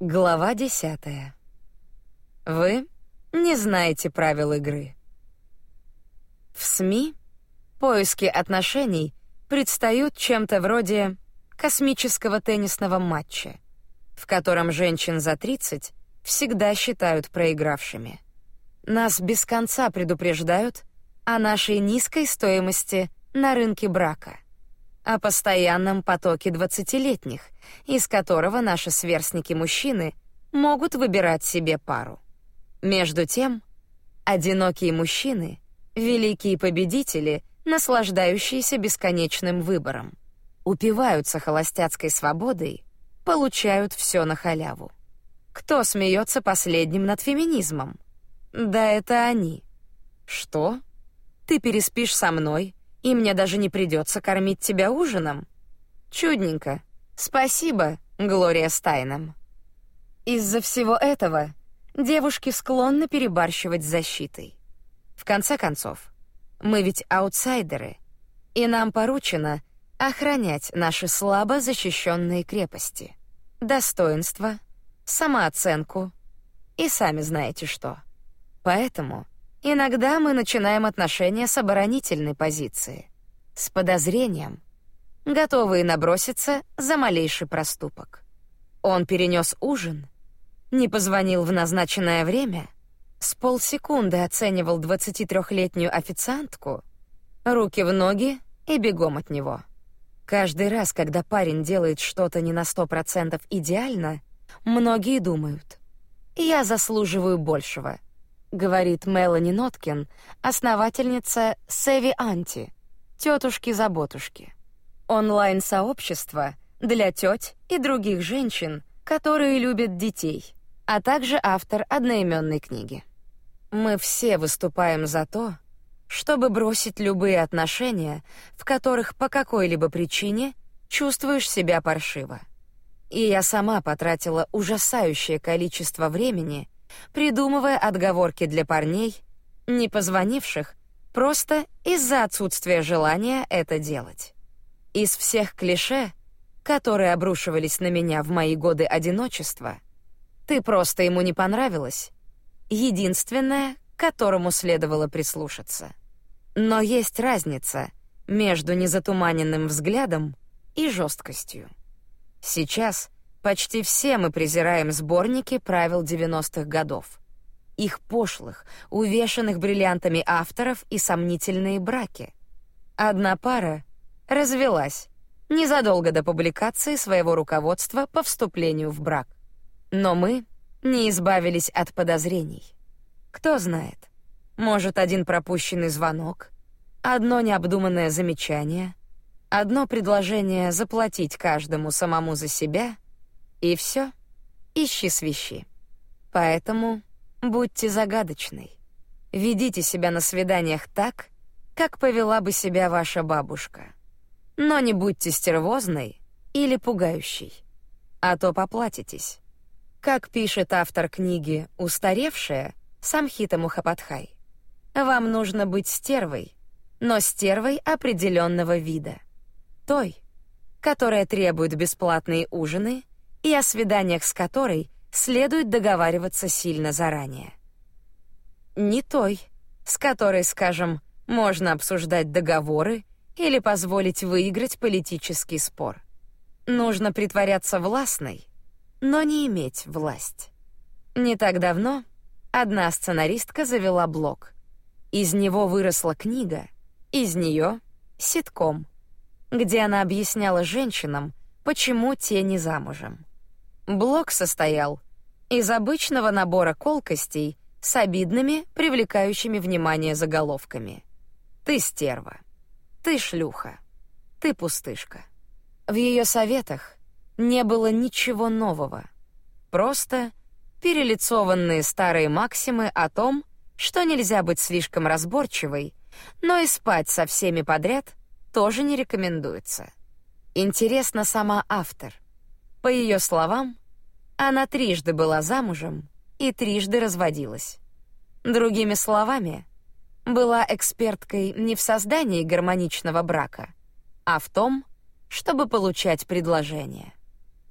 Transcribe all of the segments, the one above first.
Глава десятая. Вы не знаете правил игры. В СМИ поиски отношений предстают чем-то вроде космического теннисного матча, в котором женщин за 30 всегда считают проигравшими. Нас без конца предупреждают о нашей низкой стоимости на рынке брака, о постоянном потоке двадцатилетних, из которого наши сверстники-мужчины могут выбирать себе пару. Между тем, одинокие мужчины — великие победители, наслаждающиеся бесконечным выбором, упиваются холостяцкой свободой, получают все на халяву. Кто смеется последним над феминизмом? Да это они. Что? Ты переспишь со мной, и мне даже не придется кормить тебя ужином? Чудненько. Спасибо, Глория Стайном. Из-за всего этого девушки склонны перебарщивать с защитой. В конце концов, мы ведь аутсайдеры, и нам поручено охранять наши слабо защищенные крепости, достоинство, самооценку и сами знаете что. Поэтому иногда мы начинаем отношения с оборонительной позиции, с подозрением, готовые наброситься за малейший проступок. Он перенес ужин, не позвонил в назначенное время, с полсекунды оценивал 23-летнюю официантку, руки в ноги и бегом от него. Каждый раз, когда парень делает что-то не на сто процентов идеально, многие думают: "Я заслуживаю большего", говорит Мелани Ноткин, основательница Севи Анти, тетушки-заботушки онлайн-сообщество для тёть и других женщин, которые любят детей, а также автор одноименной книги. Мы все выступаем за то, чтобы бросить любые отношения, в которых по какой-либо причине чувствуешь себя паршиво. И я сама потратила ужасающее количество времени, придумывая отговорки для парней, не позвонивших просто из-за отсутствия желания это делать. Из всех клише, которые обрушивались на меня в мои годы одиночества, ты просто ему не понравилась. Единственное, к которому следовало прислушаться. Но есть разница между незатуманенным взглядом и жесткостью. Сейчас почти все мы презираем сборники правил 90-х годов. Их пошлых, увешанных бриллиантами авторов и сомнительные браки. Одна пара развелась незадолго до публикации своего руководства по вступлению в брак. Но мы не избавились от подозрений. Кто знает, может, один пропущенный звонок, одно необдуманное замечание, одно предложение заплатить каждому самому за себя, и все, ищи свищи. Поэтому будьте загадочной. Ведите себя на свиданиях так, как повела бы себя ваша бабушка. Но не будьте стервозной или пугающей, а то поплатитесь. Как пишет автор книги «Устаревшая» Самхита Мухападхай, вам нужно быть стервой, но стервой определенного вида. Той, которая требует бесплатные ужины и о свиданиях с которой следует договариваться сильно заранее. Не той, с которой, скажем, можно обсуждать договоры или позволить выиграть политический спор. Нужно притворяться властной, но не иметь власть. Не так давно одна сценаристка завела блог. Из него выросла книга, из нее ситком, где она объясняла женщинам, почему те не замужем. Блог состоял из обычного набора колкостей с обидными, привлекающими внимание заголовками. Ты стерва. Ты шлюха. Ты пустышка. В ее советах не было ничего нового. Просто перелицованные старые максимы о том, что нельзя быть слишком разборчивой, но и спать со всеми подряд тоже не рекомендуется. Интересно сама автор. По ее словам, она трижды была замужем и трижды разводилась. Другими словами, была эксперткой не в создании гармоничного брака, а в том, чтобы получать предложения.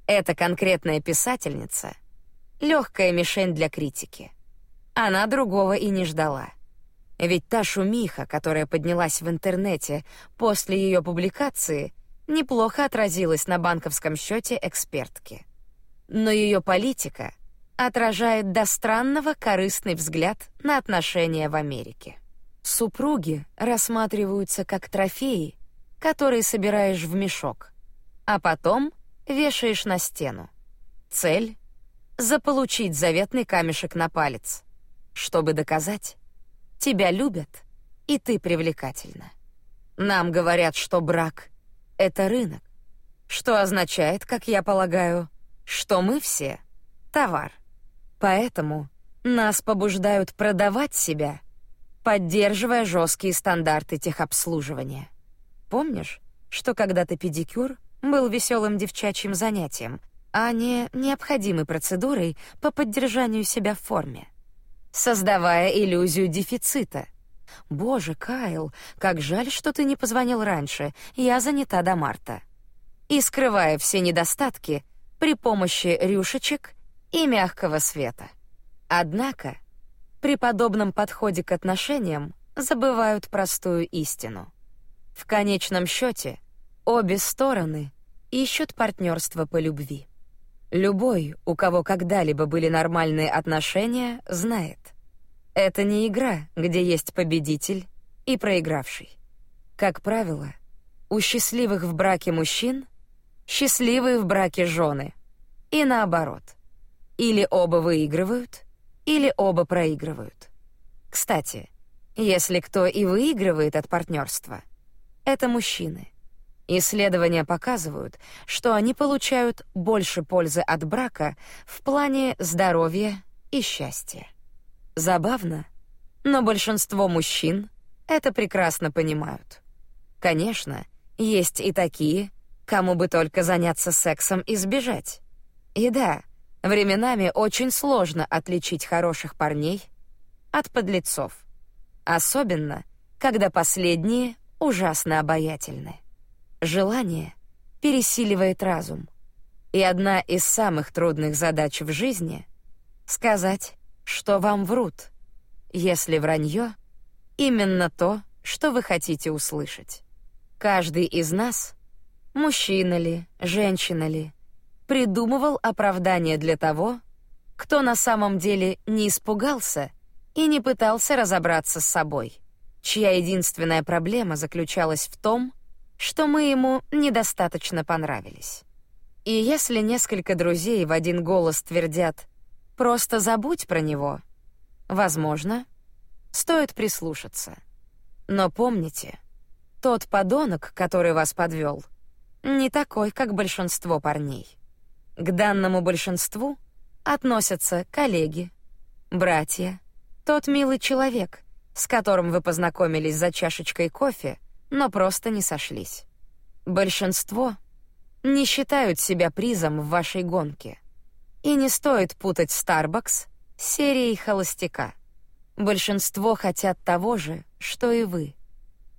Эта конкретная писательница легкая мишень для критики. Она другого и не ждала. Ведь та шумиха, которая поднялась в интернете после ее публикации, неплохо отразилась на банковском счете экспертки. Но ее политика отражает до странного корыстный взгляд на отношения в Америке. Супруги рассматриваются как трофеи, которые собираешь в мешок, а потом вешаешь на стену. Цель — заполучить заветный камешек на палец, чтобы доказать, тебя любят, и ты привлекательна. Нам говорят, что брак — это рынок, что означает, как я полагаю, что мы все — товар. Поэтому нас побуждают продавать себя, поддерживая жесткие стандарты техобслуживания. Помнишь, что когда-то педикюр был веселым девчачьим занятием, а не необходимой процедурой по поддержанию себя в форме, создавая иллюзию дефицита. Боже, Кайл, как жаль, что ты не позвонил раньше. Я занята до марта. И скрывая все недостатки при помощи рюшечек и мягкого света. Однако, при подобном подходе к отношениям забывают простую истину. В конечном счете, обе стороны ищут партнерство по любви. Любой, у кого когда-либо были нормальные отношения, знает. Это не игра, где есть победитель и проигравший. Как правило, у счастливых в браке мужчин счастливые в браке жены. И наоборот. Или оба выигрывают, или оба проигрывают. Кстати, если кто и выигрывает от партнерства — это мужчины. Исследования показывают, что они получают больше пользы от брака в плане здоровья и счастья. Забавно, но большинство мужчин это прекрасно понимают. Конечно, есть и такие, кому бы только заняться сексом и сбежать. И да, временами очень сложно отличить хороших парней от подлецов. Особенно, когда последние ужасно обаятельны. Желание пересиливает разум. И одна из самых трудных задач в жизни — сказать, что вам врут, если вранье — именно то, что вы хотите услышать. Каждый из нас, мужчина ли, женщина ли, придумывал оправдание для того, кто на самом деле не испугался и не пытался разобраться с собой чья единственная проблема заключалась в том, что мы ему недостаточно понравились. И если несколько друзей в один голос твердят «просто забудь про него», возможно, стоит прислушаться. Но помните, тот подонок, который вас подвел, не такой, как большинство парней. К данному большинству относятся коллеги, братья, тот милый человек, с которым вы познакомились за чашечкой кофе, но просто не сошлись. Большинство не считают себя призом в вашей гонке. И не стоит путать Starbucks с серией холостяка. Большинство хотят того же, что и вы,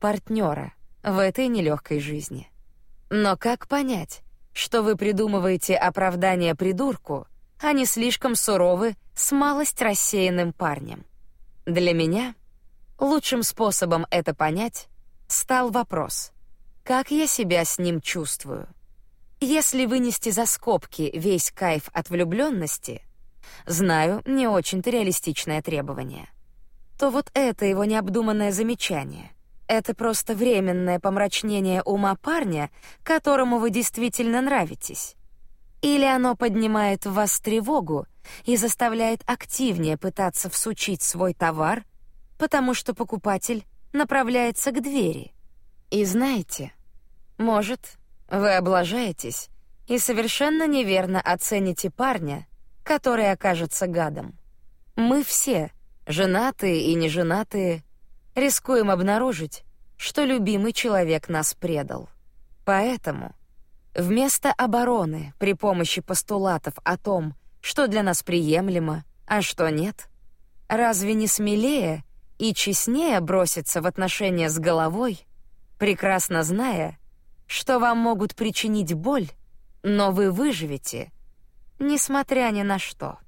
партнера в этой нелегкой жизни. Но как понять, что вы придумываете оправдание придурку, а не слишком суровы с малость рассеянным парнем? Для меня Лучшим способом это понять стал вопрос: как я себя с ним чувствую? Если вынести за скобки весь кайф от влюбленности, знаю, не очень-то реалистичное требование, то вот это его необдуманное замечание. Это просто временное помрачнение ума парня, которому вы действительно нравитесь. Или оно поднимает в вас тревогу и заставляет активнее пытаться всучить свой товар потому что покупатель направляется к двери. И знаете, может, вы облажаетесь и совершенно неверно оцените парня, который окажется гадом. Мы все, женатые и неженатые, рискуем обнаружить, что любимый человек нас предал. Поэтому вместо обороны при помощи постулатов о том, что для нас приемлемо, а что нет, разве не смелее и честнее броситься в отношения с головой, прекрасно зная, что вам могут причинить боль, но вы выживете, несмотря ни на что.